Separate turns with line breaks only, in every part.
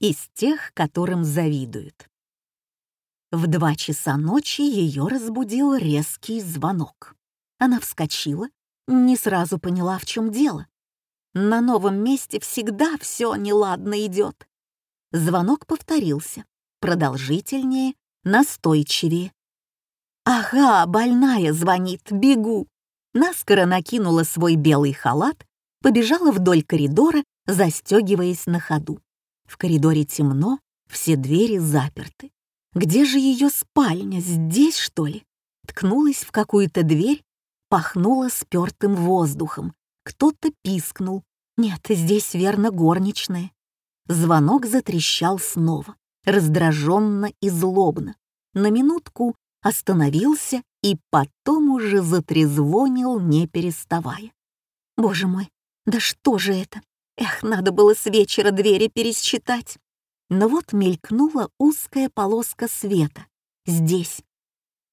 из тех, которым завидуют. В два часа ночи ее разбудил резкий звонок. Она вскочила, не сразу поняла, в чем дело. На новом месте всегда все неладно идет. Звонок повторился, продолжительнее, настойчивее. «Ага, больная звонит, бегу!» Наскоро накинула свой белый халат, побежала вдоль коридора, застегиваясь на ходу. В коридоре темно, все двери заперты. Где же ее спальня? Здесь, что ли? Ткнулась в какую-то дверь, пахнула спертым воздухом. Кто-то пискнул. Нет, здесь верно горничная. Звонок затрещал снова, раздраженно и злобно. На минутку остановился и потом уже затрезвонил, не переставая. Боже мой, да что же это? Эх, надо было с вечера двери пересчитать. Но вот мелькнула узкая полоска света. Здесь,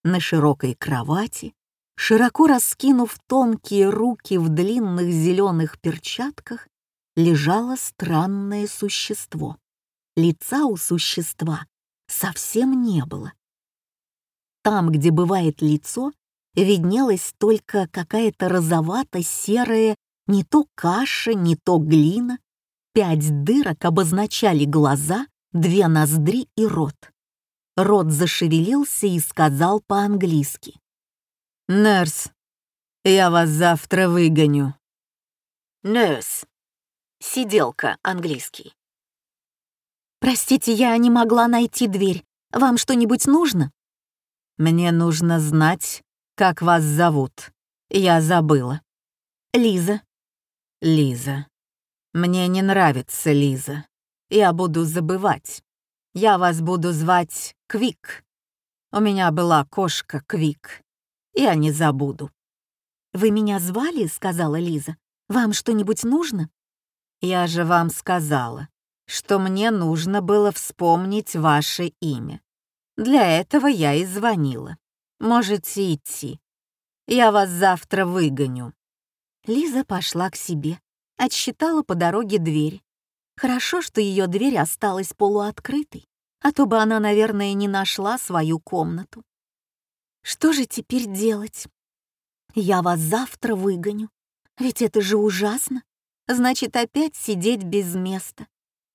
на широкой кровати, широко раскинув тонкие руки в длинных зеленых перчатках, лежало странное существо. Лица у существа совсем не было. Там, где бывает лицо, виднелась только какая-то розовато-серая не то каша, не то глина. Пять дырок обозначали глаза, две ноздри и рот. Рот зашевелился и сказал по-английски. «Нерс, я вас завтра выгоню». «Нерс», сиделка английский. «Простите, я не могла найти дверь. Вам что-нибудь нужно?» «Мне нужно знать, как вас зовут. Я забыла». «Лиза». «Лиза. Мне не нравится Лиза. Я буду забывать. Я вас буду звать Квик. У меня была кошка Квик. Я не забуду». «Вы меня звали?» — сказала Лиза. «Вам что-нибудь нужно?» «Я же вам сказала, что мне нужно было вспомнить ваше имя. Для этого я и звонила. Можете идти. Я вас завтра выгоню». Лиза пошла к себе, отсчитала по дороге дверь. Хорошо, что ее дверь осталась полуоткрытой, а то бы она, наверное, не нашла свою комнату. Что же теперь делать? Я вас завтра выгоню. Ведь это же ужасно. Значит, опять сидеть без места.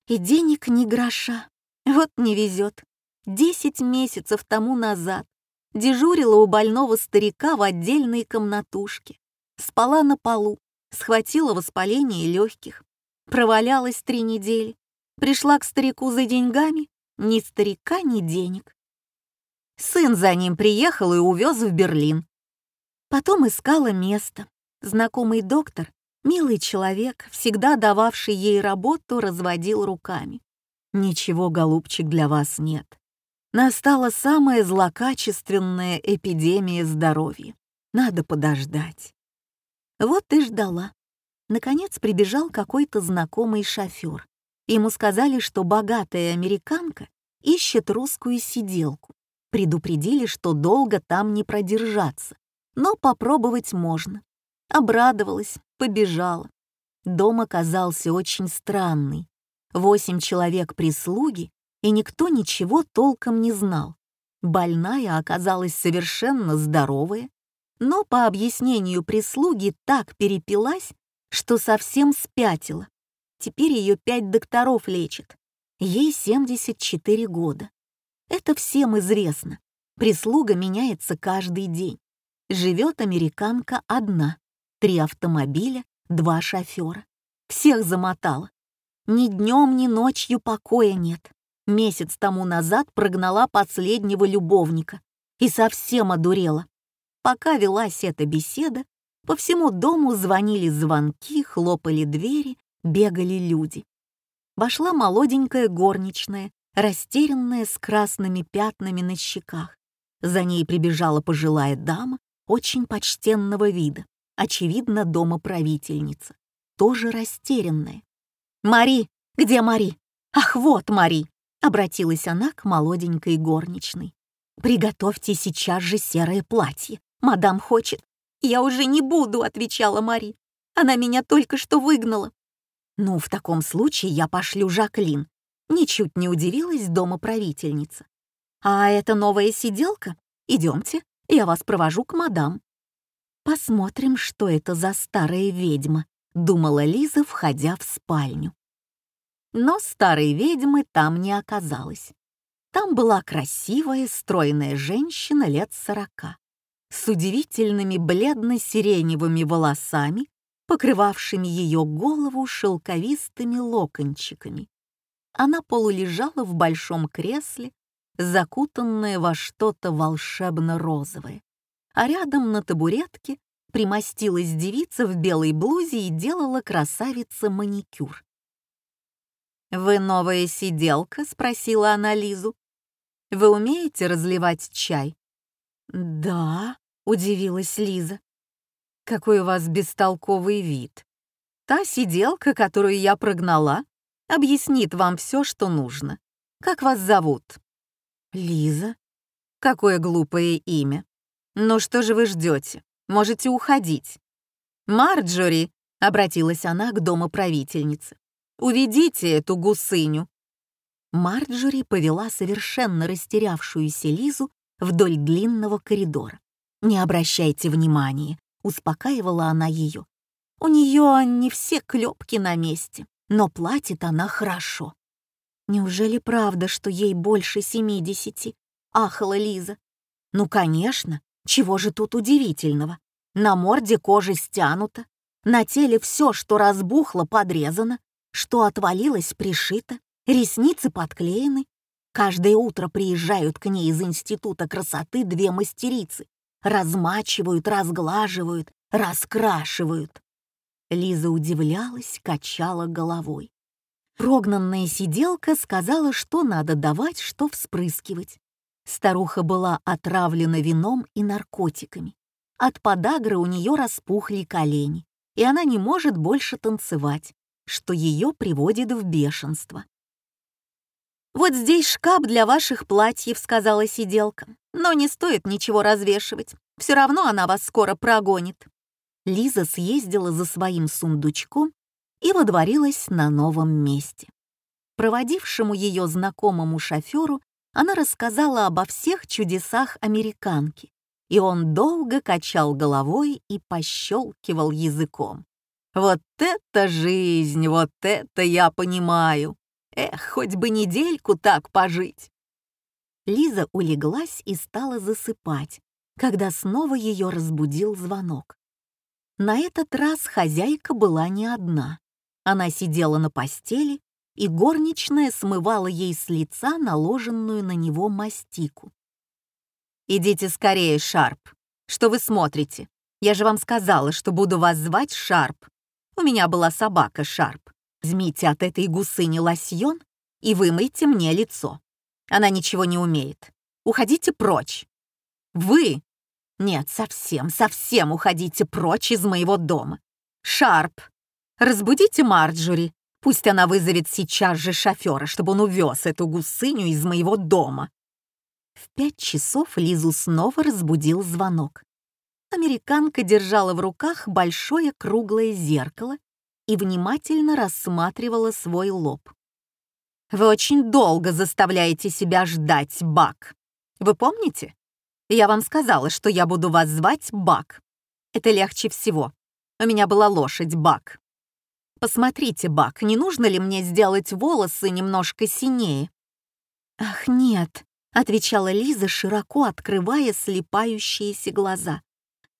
И денег ни гроша. Вот не везет. Десять месяцев тому назад дежурила у больного старика в отдельной комнатушке. Спала на полу, схватила воспаление легких, провалялась три недели, пришла к старику за деньгами, ни старика, ни денег. Сын за ним приехал и увез в Берлин. Потом искала место. Знакомый доктор, милый человек, всегда дававший ей работу, разводил руками. «Ничего, голубчик, для вас нет настала самая злокачественная эпидемия здоровья. Надо подождать. Вот и ждала. Наконец прибежал какой-то знакомый шофер. Ему сказали, что богатая американка ищет русскую сиделку. Предупредили, что долго там не продержаться, но попробовать можно. Обрадовалась, побежала. Дом оказался очень странный. Восемь человек прислуги и никто ничего толком не знал. Больная оказалась совершенно здоровая, но по объяснению прислуги так перепилась, что совсем спятила. Теперь ее пять докторов лечат. Ей 74 года. Это всем известно. Прислуга меняется каждый день. Живет американка одна. Три автомобиля, два шофера. Всех замотала. Ни днем, ни ночью покоя нет месяц тому назад прогнала последнего любовника и совсем одурела. Пока велась эта беседа, по всему дому звонили звонки, хлопали двери, бегали люди. Вошла молоденькая горничная, растерянная с красными пятнами на щеках. За ней прибежала пожилая дама, очень почтенного вида, очевидно, домоправительница, тоже растерянная. «Мари! Где Мари? Ах, вот Мари!» Обратилась она к молоденькой горничной. «Приготовьте сейчас же серое платье. Мадам хочет». «Я уже не буду», — отвечала Мари. «Она меня только что выгнала». «Ну, в таком случае я пошлю Жаклин. Ничуть не удивилась домоправительница. «А это новая сиделка? Идемте, я вас провожу к мадам». «Посмотрим, что это за старая ведьма», — думала Лиза, входя в спальню. Но старой ведьмы там не оказалось. Там была красивая, стройная женщина лет сорока, с удивительными бледно-сиреневыми волосами, покрывавшими ее голову шелковистыми локончиками. Она полулежала в большом кресле, закутанная во что-то волшебно-розовое, а рядом на табуретке примостилась девица в белой блузе и делала красавица маникюр. «Вы новая сиделка?» — спросила она Лизу. «Вы умеете разливать чай?» «Да», — удивилась Лиза. «Какой у вас бестолковый вид. Та сиделка, которую я прогнала, объяснит вам все, что нужно. Как вас зовут?» «Лиза». «Какое глупое имя. Ну что же вы ждете? Можете уходить». «Марджори», — обратилась она к домоправительнице, Уведите эту гусыню!» Марджори повела совершенно растерявшуюся Лизу вдоль длинного коридора. «Не обращайте внимания», — успокаивала она ее. «У нее не все клепки на месте, но платит она хорошо». «Неужели правда, что ей больше семидесяти?» — ахала Лиза. «Ну, конечно, чего же тут удивительного? На морде кожа стянута, на теле все, что разбухло, подрезано, что отвалилось, пришито, ресницы подклеены. Каждое утро приезжают к ней из Института красоты две мастерицы. Размачивают, разглаживают, раскрашивают. Лиза удивлялась, качала головой. Прогнанная сиделка сказала, что надо давать, что вспрыскивать. Старуха была отравлена вином и наркотиками. От подагры у нее распухли колени, и она не может больше танцевать, что ее приводит в бешенство. «Вот здесь шкаф для ваших платьев», — сказала сиделка. «Но не стоит ничего развешивать. Все равно она вас скоро прогонит». Лиза съездила за своим сундучком и водворилась на новом месте. Проводившему ее знакомому шоферу она рассказала обо всех чудесах американки, и он долго качал головой и пощелкивал языком. Вот это жизнь, вот это я понимаю. Эх, хоть бы недельку так пожить. Лиза улеглась и стала засыпать, когда снова ее разбудил звонок. На этот раз хозяйка была не одна. Она сидела на постели, и горничная смывала ей с лица наложенную на него мастику. «Идите скорее, Шарп. Что вы смотрите? Я же вам сказала, что буду вас звать Шарп. У меня была собака Шарп. Возьмите от этой гусыни лосьон и вымойте мне лицо. Она ничего не умеет. Уходите прочь. Вы? Нет, совсем, совсем уходите прочь из моего дома. Шарп, разбудите Марджори. Пусть она вызовет сейчас же шофера, чтобы он увез эту гусыню из моего дома. В пять часов Лизу снова разбудил звонок. Американка держала в руках большое круглое зеркало и внимательно рассматривала свой лоб. «Вы очень долго заставляете себя ждать, Бак. Вы помните? Я вам сказала, что я буду вас звать Бак. Это легче всего. У меня была лошадь Бак. Посмотрите, Бак, не нужно ли мне сделать волосы немножко синее?» «Ах, нет», — отвечала Лиза, широко открывая слепающиеся глаза.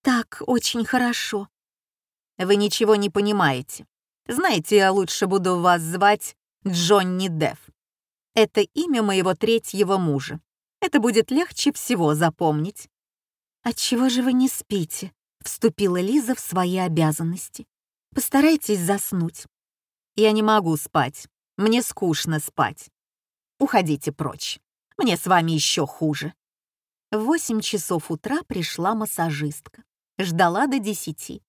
Так очень хорошо. Вы ничего не понимаете. Знаете, я лучше буду вас звать Джонни Деф. Это имя моего третьего мужа. Это будет легче всего запомнить. «Отчего же вы не спите?» — вступила Лиза в свои обязанности. «Постарайтесь заснуть». «Я не могу спать. Мне скучно спать. Уходите прочь. Мне с вами еще хуже». В восемь часов утра пришла массажистка. Ждала до десяти.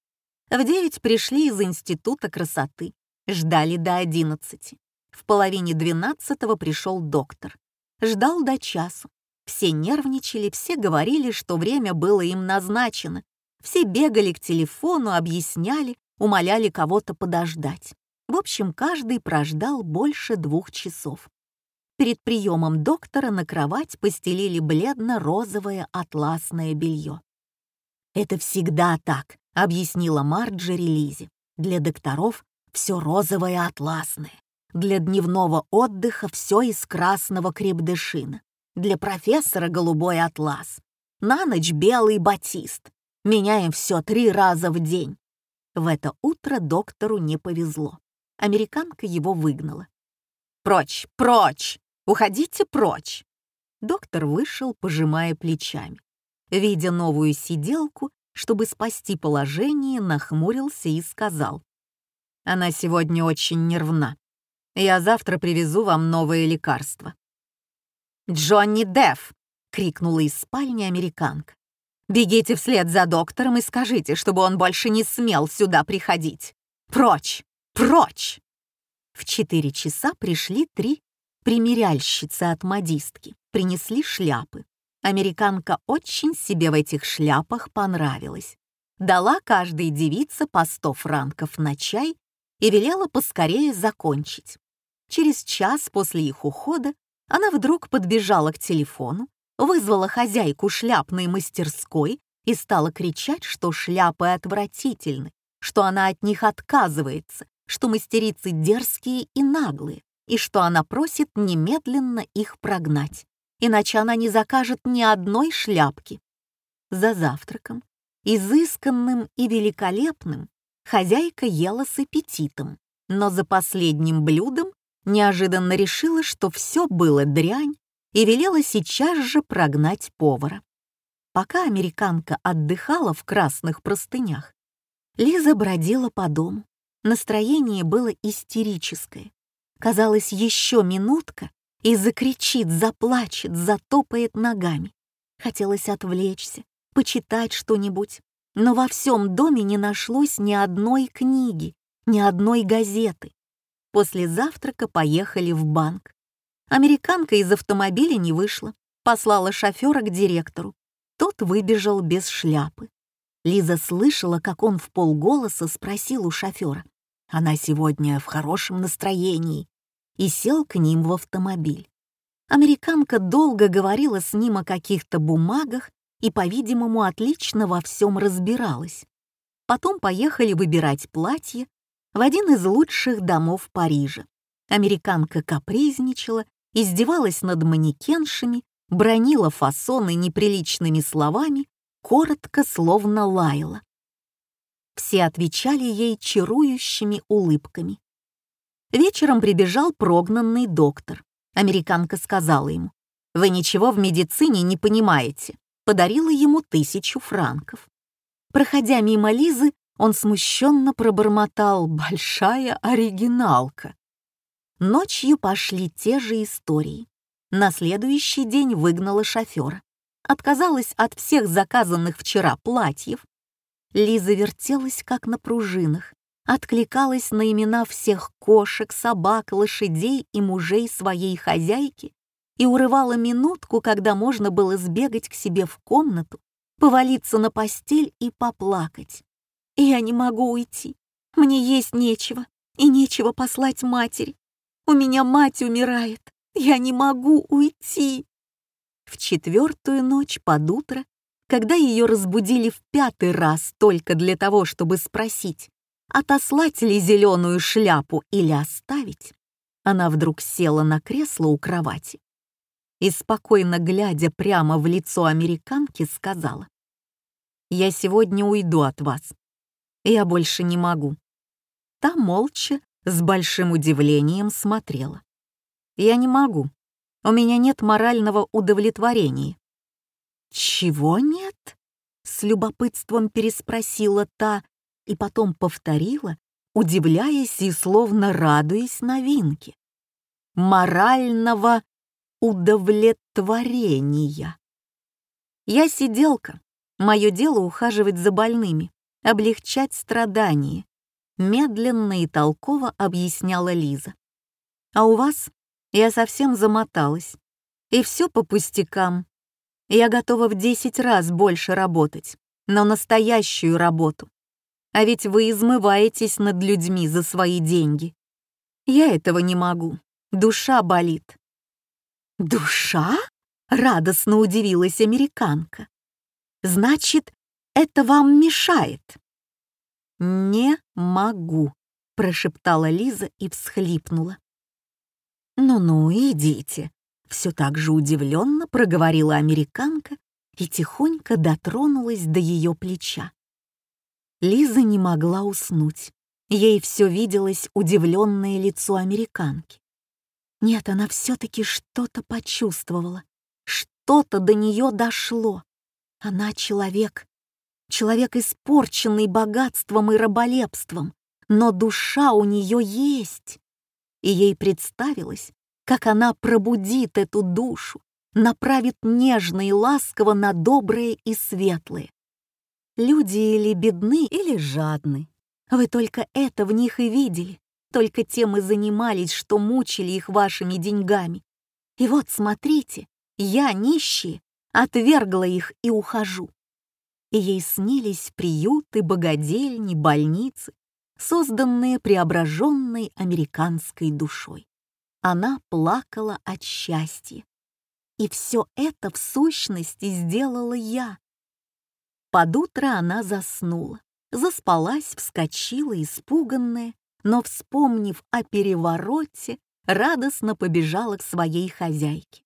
В девять пришли из Института красоты. Ждали до одиннадцати. В половине двенадцатого пришел доктор. Ждал до часу. Все нервничали, все говорили, что время было им назначено. Все бегали к телефону, объясняли, умоляли кого-то подождать. В общем, каждый прождал больше двух часов. перед приемом доктора на кровать постелили бледно-розовое атласное белье. «Это всегда так», — объяснила Марджери Лизи. «Для докторов все розовое атласное. Для дневного отдыха все из красного крепдышина. Для профессора голубой атлас. На ночь белый батист. Меняем все три раза в день». В это утро доктору не повезло. Американка его выгнала. «Прочь, прочь! Уходите прочь!» Доктор вышел, пожимая плечами. Видя новую сиделку, чтобы спасти положение, нахмурился и сказал. «Она сегодня очень нервна. Я завтра привезу вам новое лекарство». «Джонни Дефф!» — крикнула из спальни американка. «Бегите вслед за доктором и скажите, чтобы он больше не смел сюда приходить. Прочь! Прочь!» В четыре часа пришли три примеряльщицы от модистки, принесли шляпы. Американка очень себе в этих шляпах понравилась. Дала каждой девице по сто франков на чай и велела поскорее закончить. Через час после их ухода она вдруг подбежала к телефону, вызвала хозяйку шляпной мастерской и стала кричать, что шляпы отвратительны, что она от них отказывается, что мастерицы дерзкие и наглые, и что она просит немедленно их прогнать, иначе она не закажет ни одной шляпки. За завтраком, изысканным и великолепным, хозяйка ела с аппетитом, но за последним блюдом неожиданно решила, что все было дрянь, и велела сейчас же прогнать повара. Пока американка отдыхала в красных простынях, Лиза бродила по дому, Настроение было истерическое. Казалось, еще минутка и закричит, заплачет, затопает ногами. Хотелось отвлечься, почитать что-нибудь, но во всем доме не нашлось ни одной книги, ни одной газеты. После завтрака поехали в банк. Американка из автомобиля не вышла, послала шофера к директору. Тот выбежал без шляпы. Лиза слышала, как он в полголоса спросил у шофера. Она сегодня в хорошем настроении. И сел к ним в автомобиль. Американка долго говорила с ним о каких-то бумагах и, по-видимому, отлично во всем разбиралась. Потом поехали выбирать платье в один из лучших домов Парижа. Американка капризничала, издевалась над манекеншами, бронила фасоны неприличными словами коротко, словно лаяла. Все отвечали ей чарующими улыбками. Вечером прибежал прогнанный доктор. Американка сказала ему, «Вы ничего в медицине не понимаете». Подарила ему тысячу франков. Проходя мимо Лизы, он смущенно пробормотал «Большая оригиналка». Ночью пошли те же истории. На следующий день выгнала шофера отказалась от всех заказанных вчера платьев. Лиза вертелась, как на пружинах, откликалась на имена всех кошек, собак, лошадей и мужей своей хозяйки и урывала минутку, когда можно было сбегать к себе в комнату, повалиться на постель и поплакать. «Я не могу уйти. Мне есть нечего, и нечего послать матери. У меня мать умирает. Я не могу уйти». В четвертую ночь под утро, когда ее разбудили в пятый раз только для того, чтобы спросить, отослать ли зеленую шляпу или оставить, она вдруг села на кресло у кровати и, спокойно глядя прямо в лицо американки, сказала, «Я сегодня уйду от вас. Я больше не могу». Та молча, с большим удивлением смотрела. «Я не могу. У меня нет морального удовлетворения». «Чего нет?» — с любопытством переспросила та и потом повторила, удивляясь и словно радуясь новинке. «Морального удовлетворения». «Я сиделка. Мое дело ухаживать за больными, облегчать страдания», медленно и толково объясняла Лиза. «А у вас я совсем замоталась. И все по пустякам. Я готова в десять раз больше работать, но настоящую работу. А ведь вы измываетесь над людьми за свои деньги. Я этого не могу. Душа болит. «Душа?» — радостно удивилась американка. «Значит, это вам мешает?» «Не могу», — прошептала Лиза и всхлипнула. «Ну-ну, идите», — все так же удивленно проговорила американка и тихонько дотронулась до ее плеча. Лиза не могла уснуть. Ей все виделось удивленное лицо американки. Нет, она все-таки что-то почувствовала. Что-то до нее дошло. Она человек. Человек, испорченный богатством и раболепством. Но душа у нее есть. И ей представилось, как она пробудит эту душу, направит нежно и ласково на доброе и светлое. Люди или бедны, или жадны. Вы только это в них и видели. Только тем и занимались, что мучили их вашими деньгами. И вот смотрите, я, нищие, отвергла их и ухожу. И ей снились приюты, богадельни, больницы, созданные преображенной американской душой. Она плакала от счастья. И все это в сущности сделала я. Под утро она заснула, заспалась, вскочила, испуганная, но, вспомнив о перевороте, радостно побежала к своей хозяйке.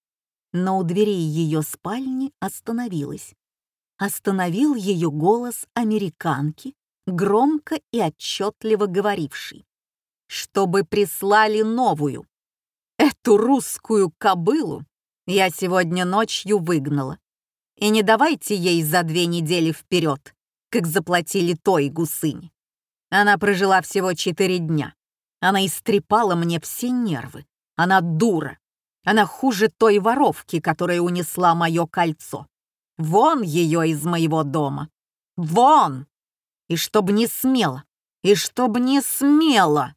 Но у дверей ее спальни остановилась. Остановил ее голос американки, громко и отчетливо говоривший. «Чтобы прислали новую. Эту русскую кобылу я сегодня ночью выгнала. И не давайте ей за две недели вперед, как заплатили той гусыне. Она прожила всего четыре дня. Она истрепала мне все нервы. Она дура. Она хуже той воровки, которая унесла мое кольцо. Вон ее из моего дома. Вон! И чтоб не смело, и чтоб не смело!»